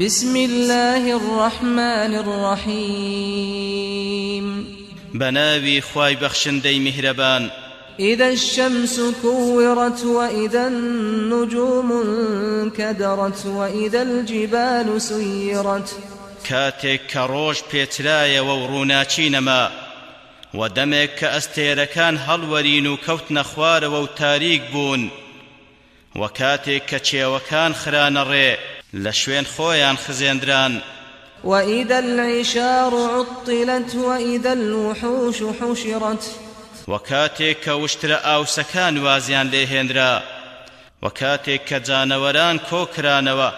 بسم الله الرحمن الرحيم. بناوي خواي بخشندي مهربان إذا الشمس كورت وإذا النجوم انكدرت وإذا الجبال سيرت. كاتك كروش بيتلايا ووروناچي نما ودمك كأستيركان هەڵوەرین كوتنا خوار وتاريك بون وكاتك كچێوەکان خرانە ڕێ. لە شوێن خۆیان خزێندران. وإذا العشار عطلت وإذا الوحوش حشرت. وكاتك كوشتر أو سكان وازيان لهندرا وكاتك كجانوران كوكرانوا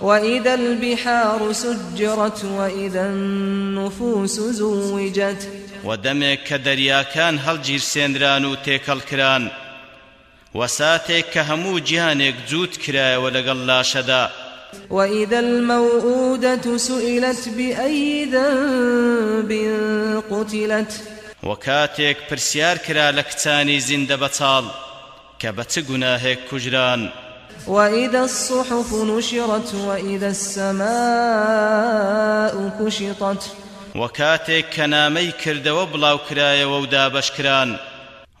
وإذا البحار سجرت وإذا النفوس زوجت. ودمك كدرياكان هل جير سندران تيكل كران وساتك كهمو جيانك جوت كراي ولقل شدا وإذا الموءودة سئلت بأي ذنب قتلت. وكاتك برسيار كرا لكتاني زند بطال كبت گناهك كجران. وإذا الصحف نشرت وإذا السماء كشطت. وكاتك كنامي كرد وبلاو كرايا وودا بشكران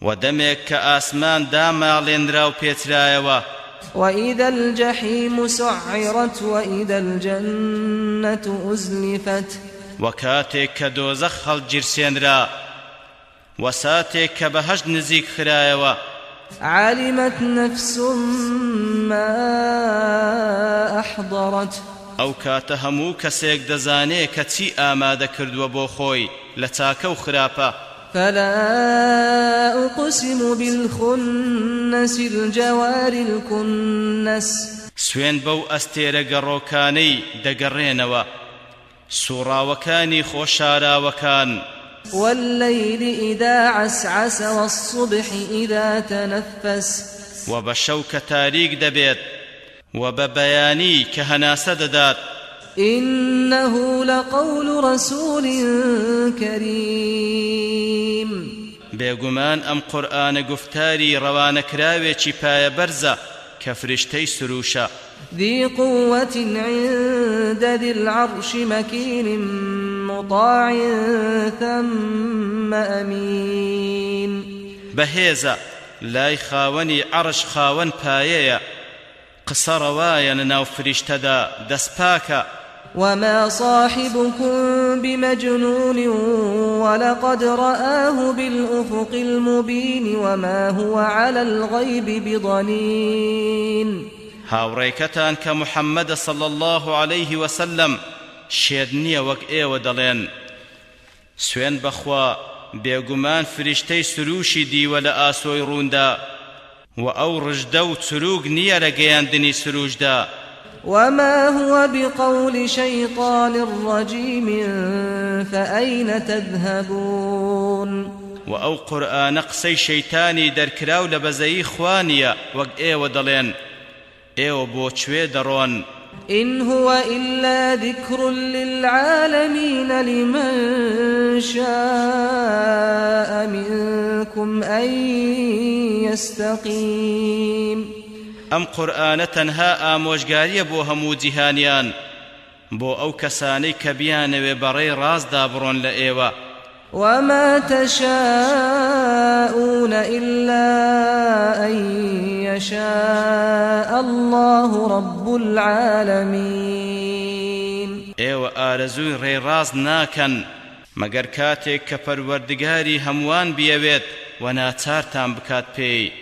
ودمك كآسمان داما لندراو بيترايا وإذا الجحيم سعرت وإذا الجنة أزلفت. وكاتك كدوزخ الجرسين را وساتك كبهج نزيك خرايا علمت نفس ما أحضرت. ئەو کاتە هەموو کەسێک دەزانێ کە چی ئامادە کردووە بۆ خۆی لە چاکە و خراپە فلا أقسم بالخنس الجوار الكنس. سوێن بەو ئەستێرە گەڕۆکانەی دەگەڕێنەوە سوڕاوەکانی خۆشاراوەکان والليل إذا عسعس والصبح إذا تنفس. وبشوك تاريك دبيت وببياني كهناسة ددات. إنه لقول رسول كريم. بيغمان أم قرآن قفتاري روان كراوي پایە برزة كفرشتي سروشا ذي قوة عند ذي العرش مكين مطاع ثم أمين بهيزة لاي خاوني عرش خاون بايا قصر وايا ناو فرشتدا دسباكا وما صاحبكم بمجنون ولقد رآه بالأفق المبين وما هو على الغيب بضنين. هاوڕێکەتان کە محەممەدە صل الله عليه وسلم شێد نییە وەک ئێوە دەڵێن. سوێن بەخوا بێگومان فریشتەی سروشی دیوە لە ئاسۆی ڕووندا و ئەو ڕژدە و وما هو بقول شيطان رجيم فأين تذهبون وأو قرآن قسي شيطاني دركراو لبزي خوانيا وق ايو دلين ايو بوچوي درون إن هو إلا ذكر للعالمين لمن شاء منكم أن يستقيم ئەم قورآانە تەنها ئامۆژگاریە بۆ هەموو جیهانیان بۆ ئەو کەسانەی کە بیانەوێ بەڕێی ڕاستدا بڕۆن لە ئێوە. وما تشاءون إلا أن يشاء الله رب العالمين. ئێوە ئارەزووی ڕێڕاست ناکەن مەگەر کاتێک کە پەروەردگاری هەمووان بیەوێت و ناچارتان بکات پێی.